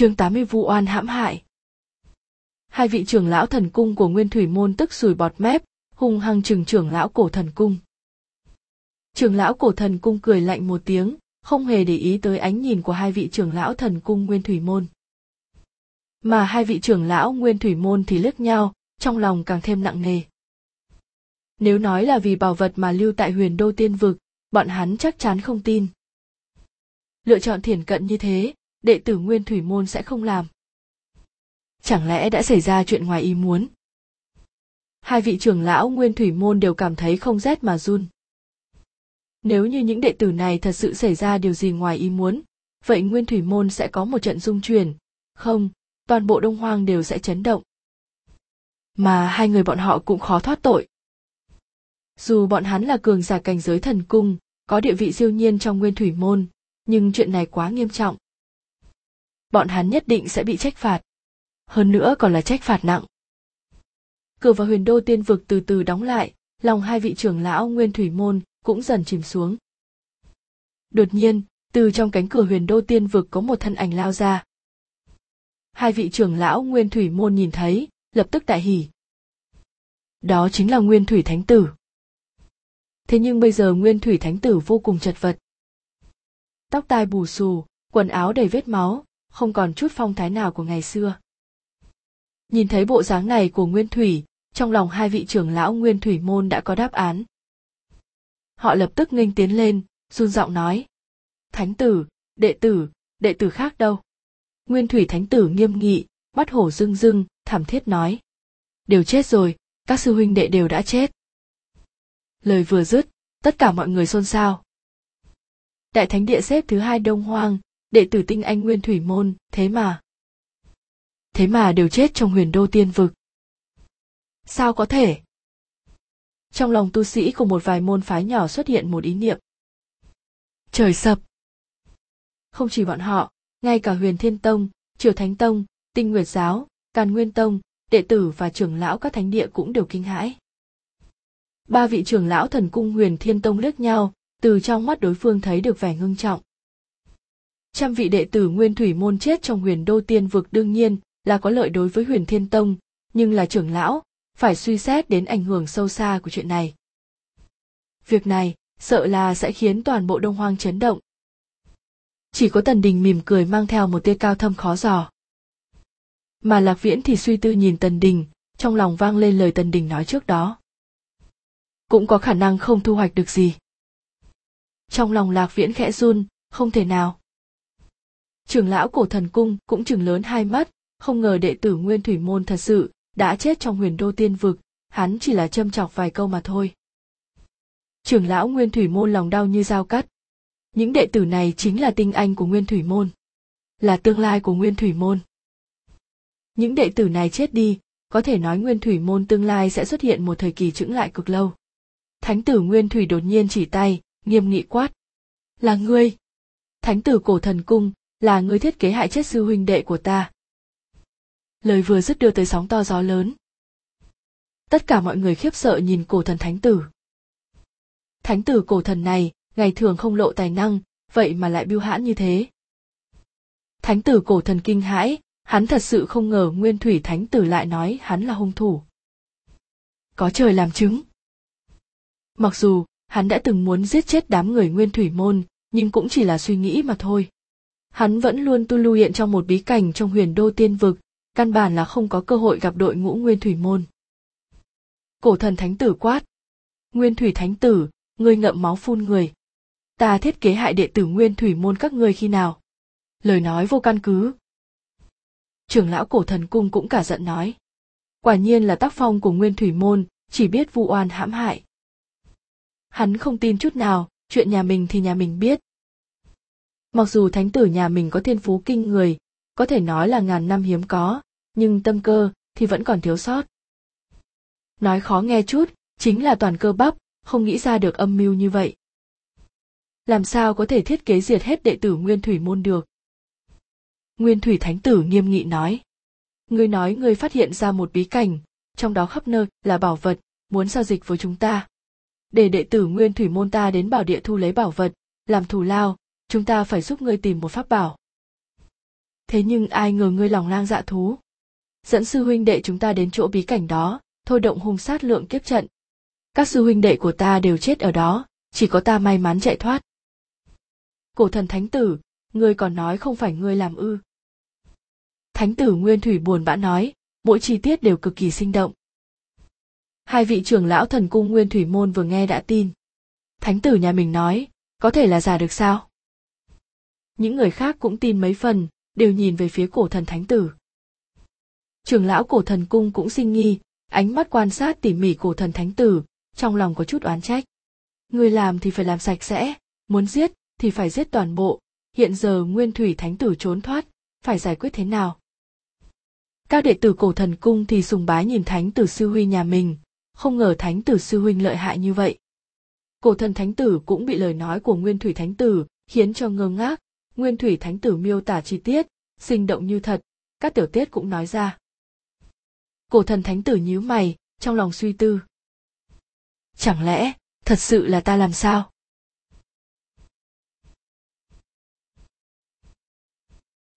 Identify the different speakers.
Speaker 1: chương 80 vu oan hãm hại. Hai vị trưởng lão thần cung của Nguyên Thủy Môn tức sùi bọt mép, hung hăng chừng trưởng lão cổ thần cung. Trưởng lão cổ thần cung cười lạnh một tiếng, không hề để ý tới ánh nhìn của hai vị trưởng lão thần cung Nguyên Thủy Môn. Mà hai vị trưởng lão Nguyên Thủy Môn thì liếc nhau, trong lòng càng thêm nặng nề. Nếu nói là vì bảo vật mà lưu tại huyền đô tiên vực, bọn hắn chắc chắn không tin. Lựa chọn thiển cận như thế, đệ tử Nguyên Thủy Môn sẽ không làm. Chẳng lẽ đã xảy ra chuyện ngoài ý muốn? Hai vị trưởng lão Nguyên Thủy Môn đều cảm thấy không rét mà run. Nếu như những đệ tử này thật sự xảy ra điều gì ngoài ý muốn, vậy Nguyên Thủy Môn sẽ có một trận dung chuyển, không, toàn bộ Đông Hoang đều sẽ chấn động. Mà hai người bọn họ cũng khó thoát tội. Dù bọn hắn là cường giả cảnh giới thần cung, có địa vị siêu nhiên trong Nguyên Thủy Môn, nhưng chuyện này quá nghiêm trọng. Bọn hắn nhất định sẽ bị trách phạt. Hơn nữa còn là trách phạt nặng. Cửa vào huyền đô tiên vực từ từ đóng lại, lòng hai vị trưởng lão Nguyên Thủy Môn cũng dần chìm xuống. Đột nhiên, từ trong cánh cửa huyền đô tiên vực có một thân ảnh lao ra. Hai vị trưởng lão Nguyên Thủy Môn nhìn thấy, lập tức đại hỉ. Đó chính là Nguyên Thủy Thánh Tử. Thế nhưng bây giờ Nguyên Thủy Thánh Tử vô cùng chật vật. Tóc tai bù xù, quần áo đầy vết máu, không còn chút phong thái nào của ngày xưa. Nhìn thấy bộ dáng này của Nguyên Thủy, trong lòng hai vị trưởng lão Nguyên Thủy môn đã có đáp án. Họ lập tức nghênh tiến lên, run giọng nói. Thánh tử, đệ tử, đệ tử khác đâu? Nguyên Thủy Thánh tử nghiêm nghị, mắt hổ rưng rưng, thảm thiết nói. Đều chết rồi, các sư huynh đệ đều đã chết. Lời vừa dứt, tất cả mọi người xôn xao. Đại thánh địa xếp thứ hai Đông Hoang, đệ tử tinh anh Nguyên Thủy Môn, thế mà. Thế mà đều chết trong huyền đô tiên vực. Sao có thể? Trong lòng tu sĩ của một vài môn phái nhỏ xuất hiện một ý niệm. Trời sập. Không chỉ bọn họ, ngay cả huyền thiên tông, triều thánh tông, tinh nguyệt giáo, càn nguyên tông, đệ tử và trưởng lão các thánh địa cũng đều kinh hãi. Ba vị trưởng lão thần cung huyền thiên tông liếc nhau, từ trong mắt đối phương thấy được vẻ ngưng trọng. Trăm vị đệ tử nguyên thủy môn chết trong huyền đô tiên vực đương nhiên là có lợi đối với huyền thiên tông, nhưng là trưởng lão, phải suy xét đến ảnh hưởng sâu xa của chuyện này. Việc này, sợ là sẽ khiến toàn bộ đông hoang chấn động. Chỉ có tần đình mỉm cười mang theo một tia cao thâm khó dò. Mà lạc viễn thì suy tư nhìn tần đình, trong lòng vang lên lời tần đình nói trước đó. Cũng có khả năng không thu hoạch được gì. Trong lòng lạc viễn khẽ run, không thể nào. Trưởng lão cổ thần cung cũng chừng lớn hai mắt, không ngờ đệ tử nguyên thủy môn thật sự đã chết trong huyền đô tiên vực, hắn chỉ là châm chọc vài câu mà thôi. Trưởng lão nguyên thủy môn lòng đau như dao cắt. Những đệ tử này chính là tinh anh của nguyên thủy môn, là tương lai của nguyên thủy môn. Những đệ tử này chết đi, có thể nói nguyên thủy môn tương lai sẽ xuất hiện một thời kỳ chững lại cực lâu. Thánh tử nguyên thủy đột nhiên chỉ tay, nghiêm nghị quát. Là ngươi! Thánh tử cổ thần cung, là người thiết kế hại chết sư huynh đệ của ta. Lời vừa dứt đưa tới sóng to gió lớn. Tất cả mọi người khiếp sợ nhìn cổ thần thánh tử. Thánh tử cổ thần này, ngày thường không lộ tài năng, vậy mà lại biêu hãn như thế. Thánh tử cổ thần kinh hãi, hắn thật sự không ngờ nguyên thủy thánh tử lại nói hắn là hung thủ. Có trời làm chứng. Mặc dù, hắn đã từng muốn giết chết đám người nguyên thủy môn, nhưng cũng chỉ là suy nghĩ mà thôi. Hắn vẫn luôn tu lưu hiện trong một bí cảnh trong huyền đô tiên vực, căn bản là không có cơ hội gặp đội ngũ nguyên thủy môn. Cổ thần thánh tử quát. Nguyên thủy thánh tử, ngươi ngậm máu phun người. Ta thiết kế hại đệ tử nguyên thủy môn các ngươi khi nào? Lời nói vô căn cứ. Trưởng lão cổ thần cung cũng cả giận nói. Quả nhiên là tác phong của nguyên thủy môn, chỉ biết vu oan hãm hại. Hắn không tin chút nào, chuyện nhà mình thì nhà mình biết. Mặc dù thánh tử nhà mình có thiên phú kinh người, có thể nói là ngàn năm hiếm có, nhưng tâm cơ thì vẫn còn thiếu sót. Nói khó nghe chút, chính là toàn cơ bắp, không nghĩ ra được âm mưu như vậy. Làm sao có thể thiết kế diệt hết đệ tử Nguyên Thủy môn được? Nguyên Thủy Thánh tử nghiêm nghị nói. Ngươi nói ngươi phát hiện ra một bí cảnh, trong đó khắp nơi là bảo vật, muốn giao dịch với chúng ta. Để đệ tử Nguyên Thủy môn ta đến bảo địa thu lấy bảo vật, làm thù lao, chúng ta phải giúp ngươi tìm một pháp bảo. thế nhưng ai ngờ ngươi lòng lang dạ thú. Dẫn sư huynh đệ chúng ta đến chỗ bí cảnh đó, thôi động hung sát lượng kiếp trận. Các sư huynh đệ của ta đều chết ở đó, chỉ có ta may mắn chạy thoát. Cổ thần thánh tử, ngươi còn nói không phải ngươi làm ư. Thánh tử nguyên thủy buồn bã nói, mỗi chi tiết đều cực kỳ sinh động. Hai vị trưởng lão thần cung nguyên thủy môn vừa nghe đã tin. Thánh tử nhà mình nói, có thể là giả được sao? Những người khác cũng tin mấy phần, đều nhìn về phía cổ thần thánh tử. Trưởng lão cổ thần cung cũng sinh nghi, ánh mắt quan sát tỉ mỉ cổ thần thánh tử, trong lòng có chút oán trách. Người làm thì phải làm sạch sẽ, muốn giết thì phải giết toàn bộ. Hiện giờ nguyên thủy thánh tử trốn thoát, phải giải quyết thế nào? Các đệ tử cổ thần cung thì sùng bái nhìn thánh tử sư huy nhà mình, không ngờ thánh tử sư huynh lợi hại như vậy. Cổ thần thánh tử cũng bị lời nói của nguyên thủy thánh tử khiến cho ngơ ngác nguyên thủy thánh tử miêu tả chi tiết, sinh động như thật, các tiểu tiết cũng nói ra. Cổ thần thánh tử nhíu mày, trong lòng suy tư. Chẳng lẽ, thật sự là ta làm sao?